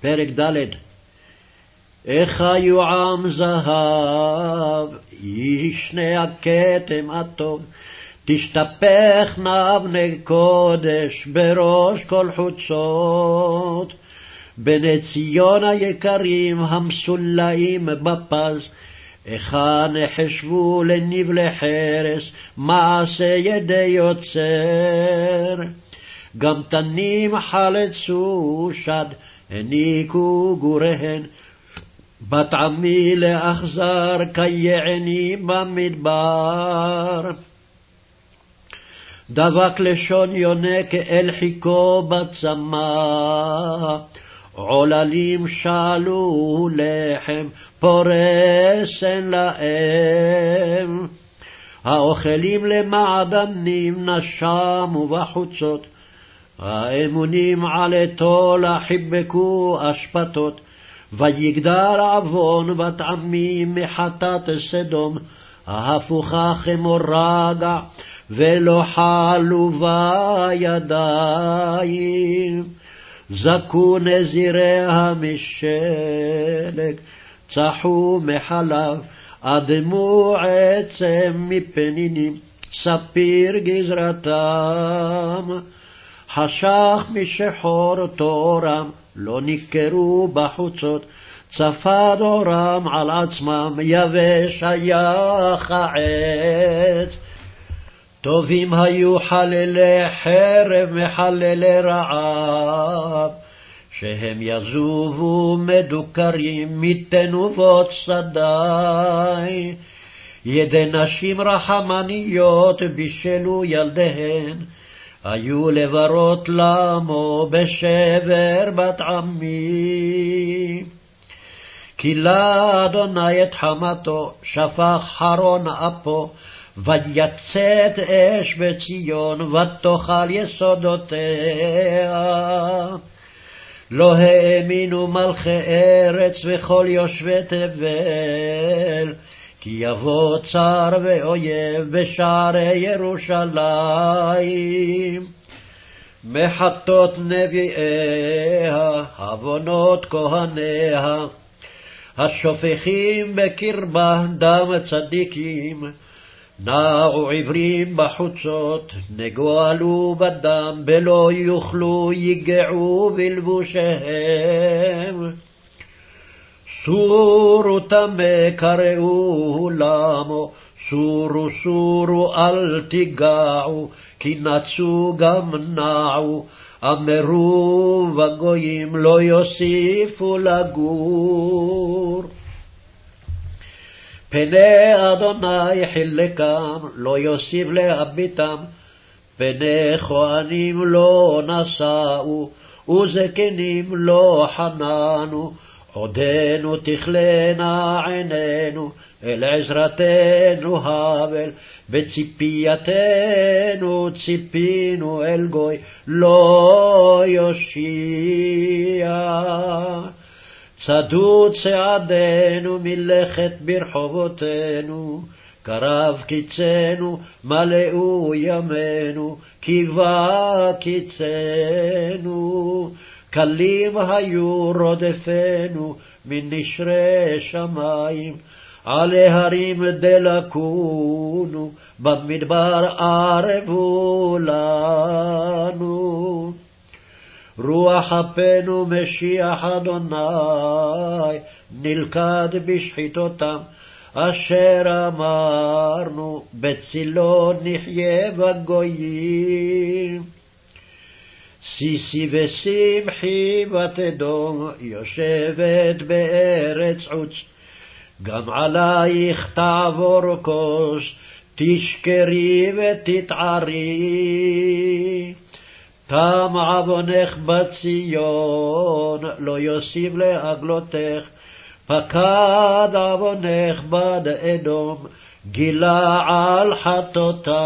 פרק ד' איך יועם זהב, ישנה הכתם הטוב, תשתפכנה אבני קודש בראש כל חוצות. בני ציון היקרים המסולאים בפז, היכן נחשבו לנבלי חרס, מעשה ידי יוצר. גם תנים חלצו שד, הניקו גוריהן, בת עמי לאכזר כיעני במדבר. דבק לשון יונק אל חיכו בצמא, עוללים שאלו לחם, פורסן לאם. האוכלים למעדנים נשמו בחוצות, האמונים עלתו לחיבקו אשפתות, ויגדל עוון בת עמי מחטאת סדום, ההפוכה כמו רגע, ולא חלו בה ידיים. זכו נזיריה משלג, צחו מחלב, אדמו עצם מפנינים, ספיר גזרתם. חשך משחור תורם, לא ניכרו בחוצות, צפד אורם על עצמם, יבש היה העץ. טובים היו חללי חרב מחללי רעב, שהם יזובו מדוכרים מתנובות שדי. ידי נשים רחמניות בישלו ילדיהן, היו לברות למו בשבר בת עמי. כילה אדוני את חמתו, שפך חרון אפו, ויצאת אש בציון, ותאכל יסודותיה. לא האמינו מלכי ארץ וכל יושבי תבל, כי יבוא צר ואויב בשערי ירושלים. מחטות נביאיה, עוונות כהניה, השופכים בקרבה דם צדיקים, נעו עברים בחוצות, נגואלו בדם, בלא יוכלו יגעו בלבושיהם. סורו טמא קראו למו, סורו סורו אל תיגעו, כי נצו גם נעו, אמרו בגויים לא יוסיפו לגור. פני אדוני חילקם, לא יוסיף להביטם, פני כהנים לא נשאו, וזקנים לא חננו, עודנו תכלנה עינינו, אל עזרתנו הבל, בציפייתנו ציפינו אל גוי, לא יושיע. צדו צעדינו מלכת ברחובותינו, קרב קיצנו, מלאו ימינו, קיבה קיצנו. קלים היו רודפנו מנשרי שמים, על ההרים דלקונו, במדבר ערבו לנו. רוח אפינו משיח אדוני, נלכד בשחיתותם, אשר אמרנו, בצילו נחיה בגויים. סיסי ושמחי בת אדום, יושבת בארץ עוץ, גם עלייך תעבור כוס, תשכרי ותתערי. תם עוונך בציון, לא יוסיף לעגלותך, פקד עוונך בד אדום, גילה על חטאותייך.